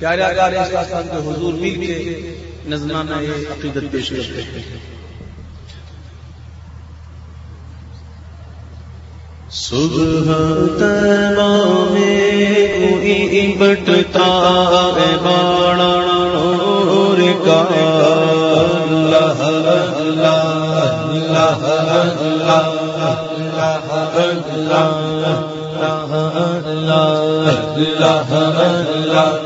پیارے آقا کے حضور مل کے نظمانہ عقیدت پیش کرتے ہیں صبح تمام کوئی بٹتا ہے بانا نور کا اللہ اللہ اللہ اللہ اللہ اللہ اللہ اللہ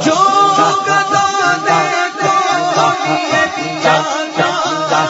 جا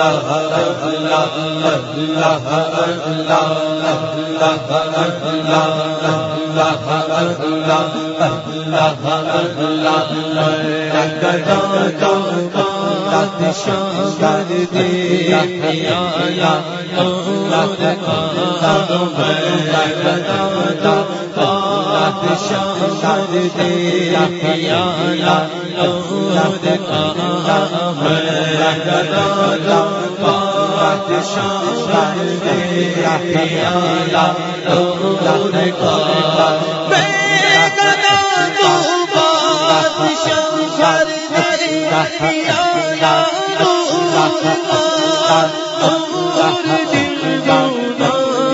Oh بادشاہ تیرا پیالا اولاد کا دل جانا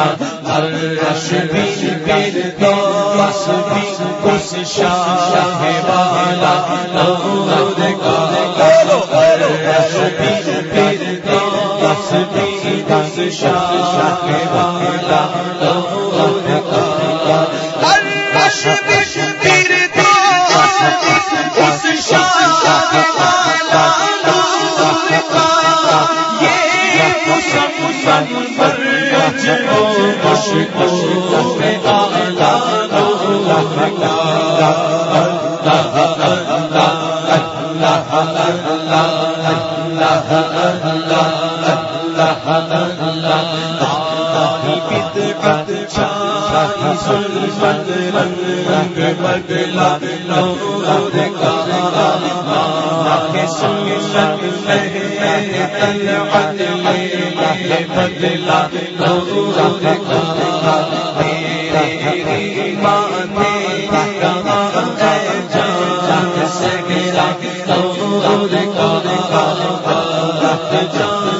ہر رش بھی پھر تو بس بھی کس شاہ والا لور کا ہر رش بھی پھر تو بس بھی کس شاہ والا لور کا ہر رش بھی پھر تو بس بھی کس شاہ بدلا بدلا جان سانور کا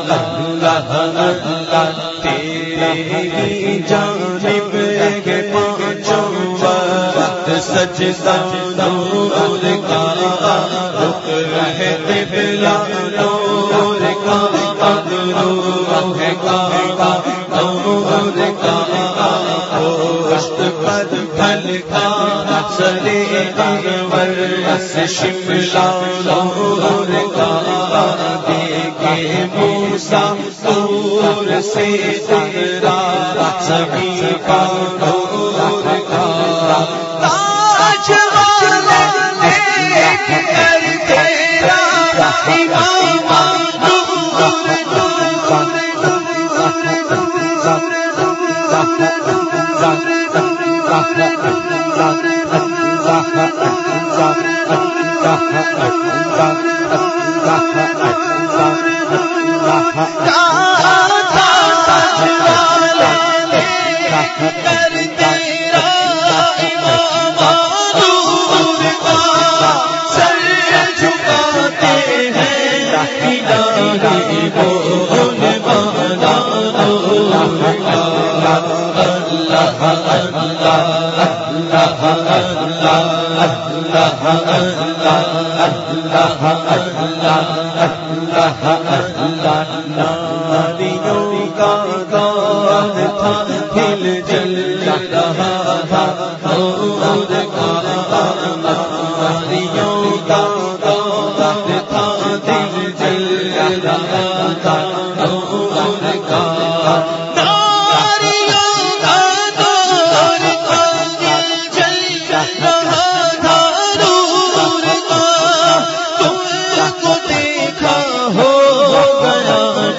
وقت سچ سانور کا رک رہے بلا نور کا اگرو ہے کا نور کا پشت پر پھل کا سلے انور سے شملہ نور کا دیکھے موسا سور سے تیرا سبھی کا کا تھا ہل جل رہا تھا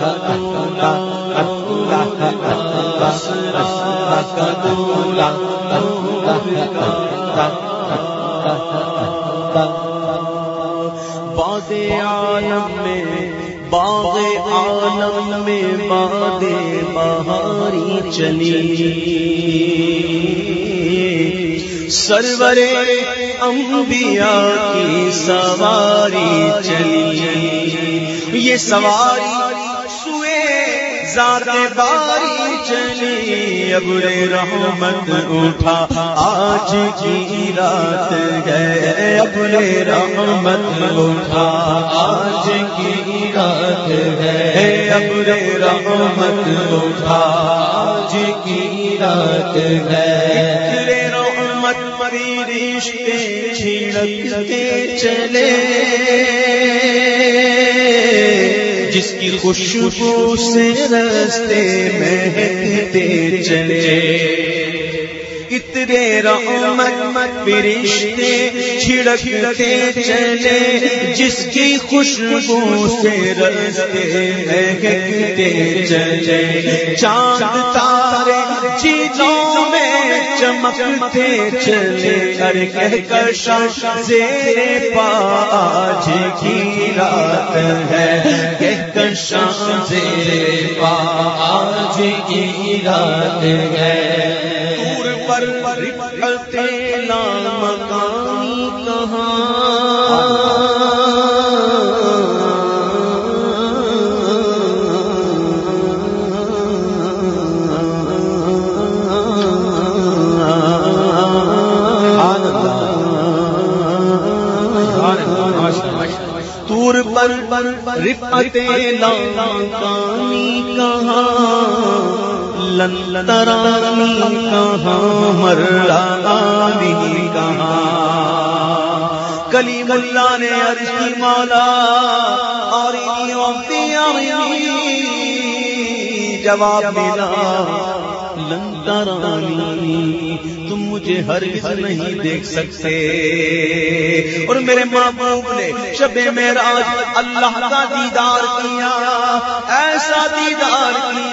کا دولا عالم میں باغ عالم میں باد بہاری چلی۔ سرور انبیاء کی سواری چلی۔ یہ سواری ذات باری چلی اب رحمت اٹھا۔ آج کی رات ہے اب رحمت اٹھا۔ آج کی رات ہے اب رحمت اٹھا۔ آج کی رات ہے۔ رحمت مری رشتے چھڑکتے چلے۔ جس کی خوشبو سے رستے مہکتے چلے۔ اتنے رحمت فرشتے چھڑکتے چلے۔ جس کی خوشبو سے رستے مہکتے چلے۔ چاند تارے چیزوں میں چمکتے چلے۔ کر کہہ کر زیر پاج کی رات ہے۔ کر زیر پاج کی رات ہے۔ پر نام مکانی کہاں؟ تور پر رفتے لانی کہاں لنترانی کہاں مر مرانی کہاں۔ کلی ملا نے عرش کی مالا اور جواب ملا لنترانی تم مجھے ہر نہیں دیکھ سکتے۔ اور میرے محبوب نے شب میرا اللہ کا دیدار کیا، ایسا دیدار کیا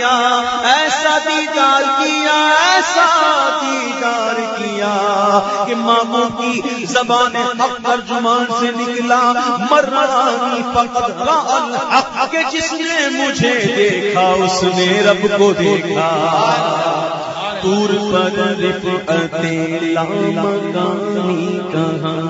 ایسا دیدار کیا، ایسا دیدار کیا کہ ماموں کی زبان حق ترجمان سے نکلا مرانی فقط الحق کہ جس نے مجھے دیکھا، اس نے رب کو دیکھا۔ دور پر رفعتے کہاں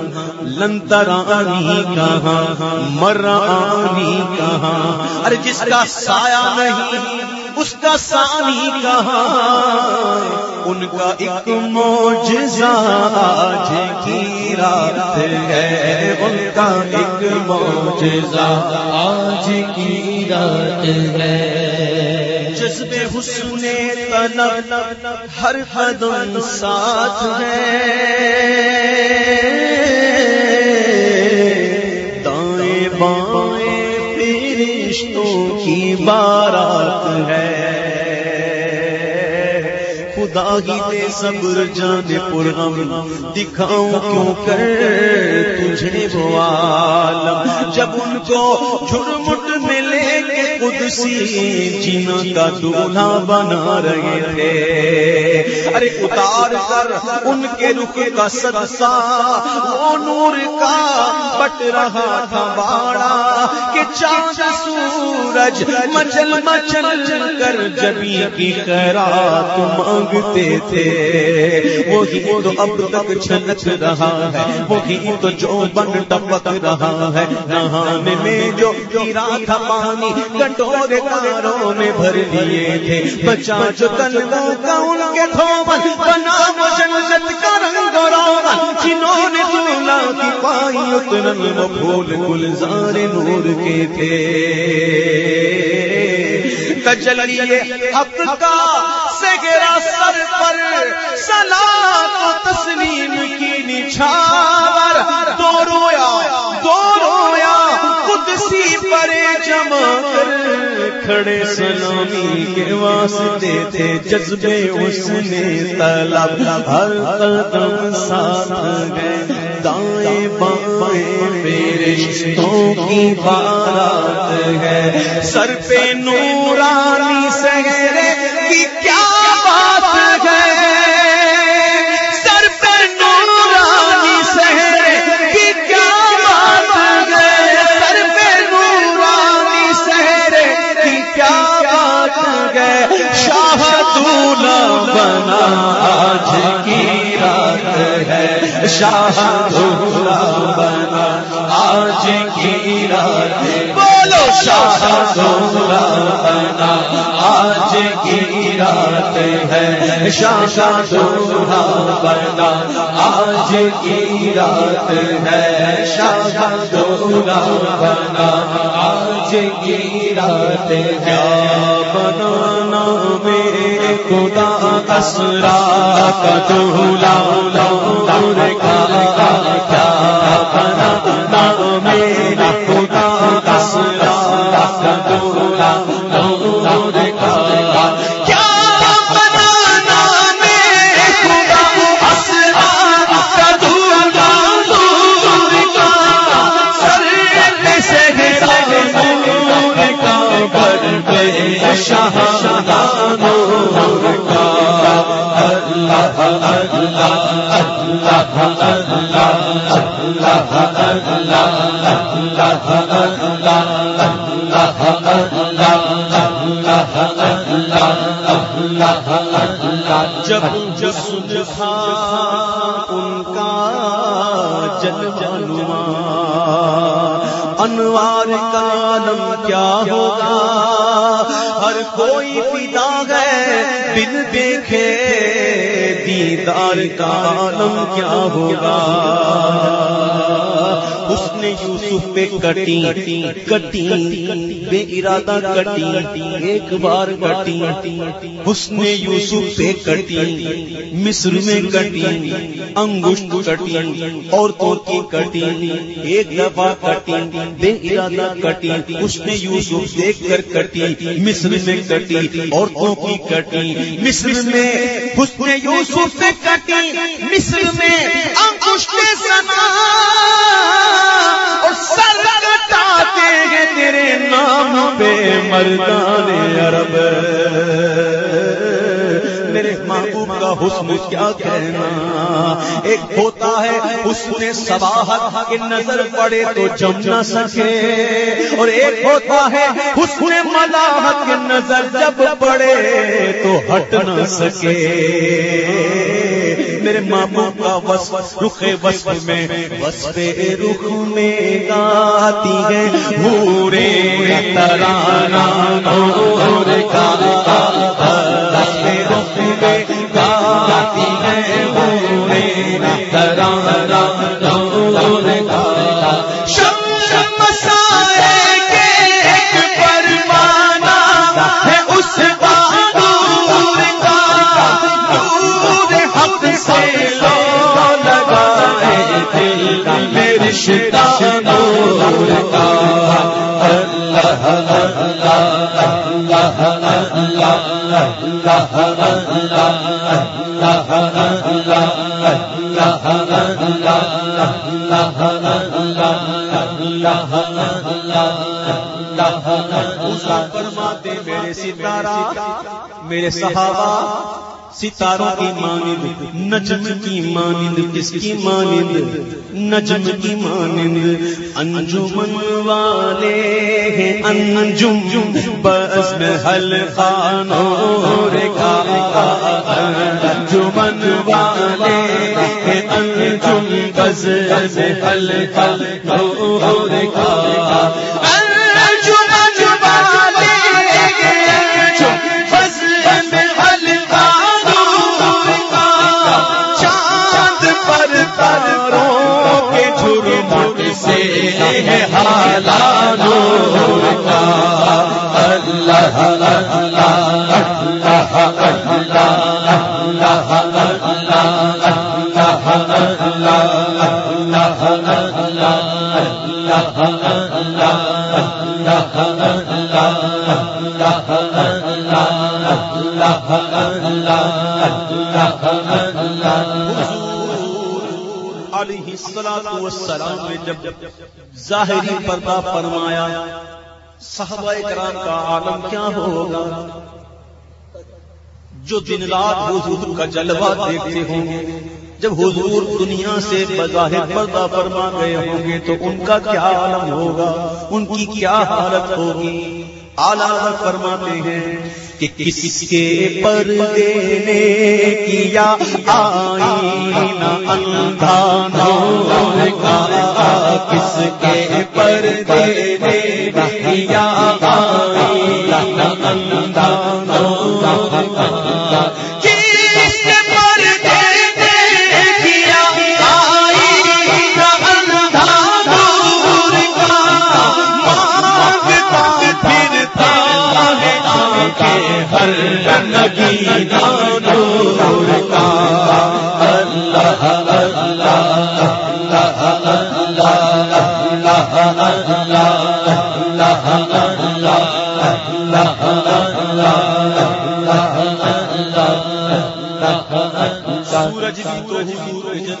لنترانی کہاں مرانی کہاں۔ ارے جس کا سایہ نہیں اس کا سانی کہاں؟ ان کا ایک موجزہ آج کی رات ہے۔ ان کا ایک موجزہ آج کی رات ہے۔ جذب حسن طلب ہر قدم ساتھ ہے۔ فرشتوں کی بارات ہے۔ خدا ہی دے صبر جانے پرغم دکھاؤں کیوں کر تجھے وہ عالم؟ جب ان کو جھرمٹ ملے گے قدسی جینا کا دولہا بنا رہے تھے۔ ارے اتار کر ان کے رخ کا صدقہ، وہ نور کا بٹ رہا تھا باڑا کہ چاند سورج مچل مچل کر جبی کی کرا تم مانگتے تھے۔ وہی تو اب تک چھلک رہا ہے، وہی تو جو بن ٹپک رہا ہے۔ نہانے میں جو گرا تھا پانی کٹورے کاروں نے بھر لیے تھے۔ بچا جو کلوں کا ان کے تھومن بنا وہ جنت کا رنگ روغن۔ جنہوں نے دولا کی پائی اترن وہ پھول گلزار نور کے تھے۔ تجلیے حق کا سگرا سر پر، سلام و تسلیم کی نچھاور۔ دو رویا دو رویا، قدسی پرے جمع کھڑے سلامی کے واسطے تھے جذبے، اس نے طلب، ہر قدم ساتھ گئے۔ دائیں بائیں میرے رشتوں کی بارات ہے۔ سر پہ نورانی سہرے کی کیا بات ہے۔ سر پہ نورانی سہرے کی کیا بات ہے۔ سر پہ نورانی سہرے کی کیا بات ہے۔ شاہ دولا بنا آج کی رات ہے۔ شاہ آج کی رات ہے شاہ دولا بنا آج کی رات ہے شاہ دولا بنا آج کی رات ہے بنانا، میرے خدا اسرا کا دولا جب جسم تھا ان کا جل جنوا انوار کا عالم کیا ہوگا؟ ہر کوئی پیدا ہے بن دیکھے۔ دیدار کا عالم کیا ہوگا؟ اس نے یوسف پہ کٹی کٹی بے ارادہ کٹی ایک بار کٹی اس نے یوسف پہ کٹی مصر میں کٹی انگوشت کٹی عورتوں کی کٹی ایک دفعہ کٹی بے ارادہ کٹی اس نے یوسف دیکھ کر کٹی مصر میں کٹی عورتوں کی کٹی مصر میں اس نے یوسف سے کٹی، مصر میں انکش کے سنا اور سر کٹاتے ہیں تیرے نام پہ مردان حسن کیا کہنا؟ ایک ہوتا ہے حسن سباہت کی نظر پڑے تو جم نہ سکے۔ اور ایک ہوتا ہے حسن ملاحت کی نظر جب پڑے تو ہٹ نہ سکے۔ میرے ماموں کا وصف رخ وصف میں، وصف رخ میں گاتی ہے۔ بھورے ترانا نور کا رخ میں گاتی اللہ اللہ فرماتے میرے ستارہ میرے صحابہ ستاروں کی مانند، نجم کی مانند، کس کی مانند؟ نجم کی مانند، انجمن والے ہیں، انجم، بس میں حل خانور حضرت الکا اللہ اللہ اللہ والسلام نے جب ظاہری پردہ فرمایا، صحابہ کرام کا عالم کیا ہوگا؟ جو دن رات حضور کا جلوہ دیکھتے ہوں گے جب حضور دنیا سے بظاہر پردہ فرما گئے ہوں گے تو ان کا کیا عالم ہوگا؟ ان کی کیا حالت ہوگی؟ آلہ فرماتے ہیں کہ کس کے پر دینے کیا آئینہ کا کس کے پر دینے کیا آئینہ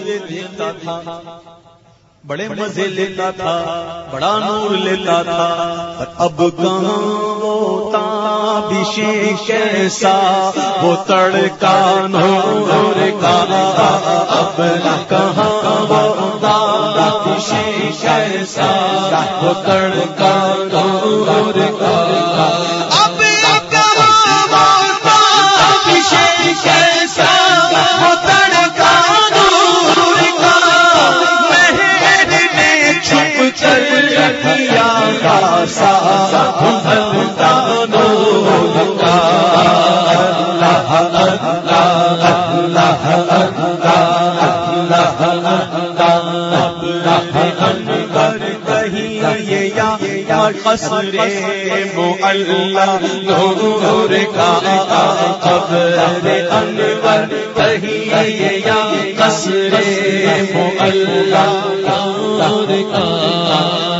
حضور جلوے دیکھتا تھا۔ بڑے مزے لیتا تھا، بڑا نور لیتا تھا۔ اب کہاں وہ تابشیں کیسا؟ وہ تڑکا نور کا اب کہاں وہ تابشیں کیسا؟ وہ تڑکا نور کا قصر معلہ معلّہ نور کا قبر انور کہیے یا قصر معلہ نور کا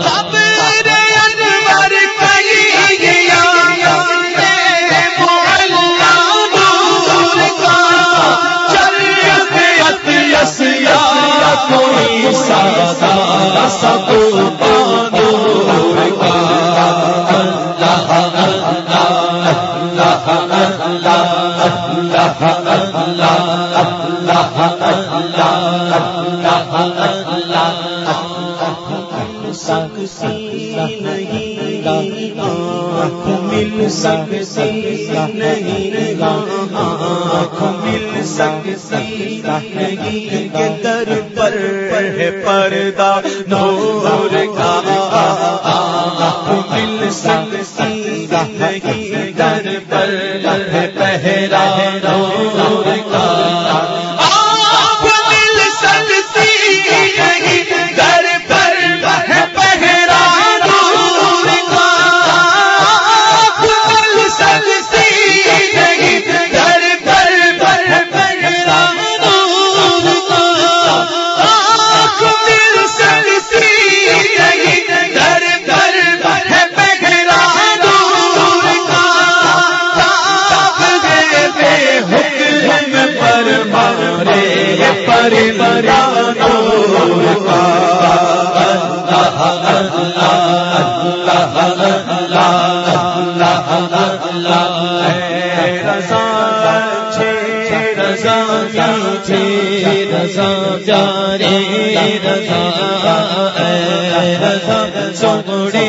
مل سکسی نہیں آنکھ مل سکسی نہیں کے در پر ہے پردہ نور کا آنکھ مل سکسی نہیں در پر ہے پہرا نور کا رضا چھے رضا جارے رضا رضا سوڑے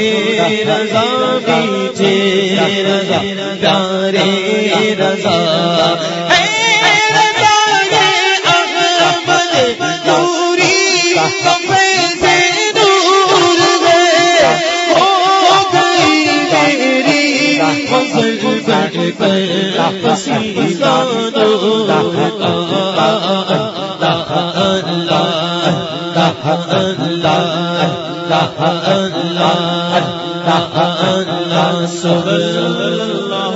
رضا پیچھے رضا جارے رضا رضا اللہ اللہ اللہ اللہ اللہ اللہ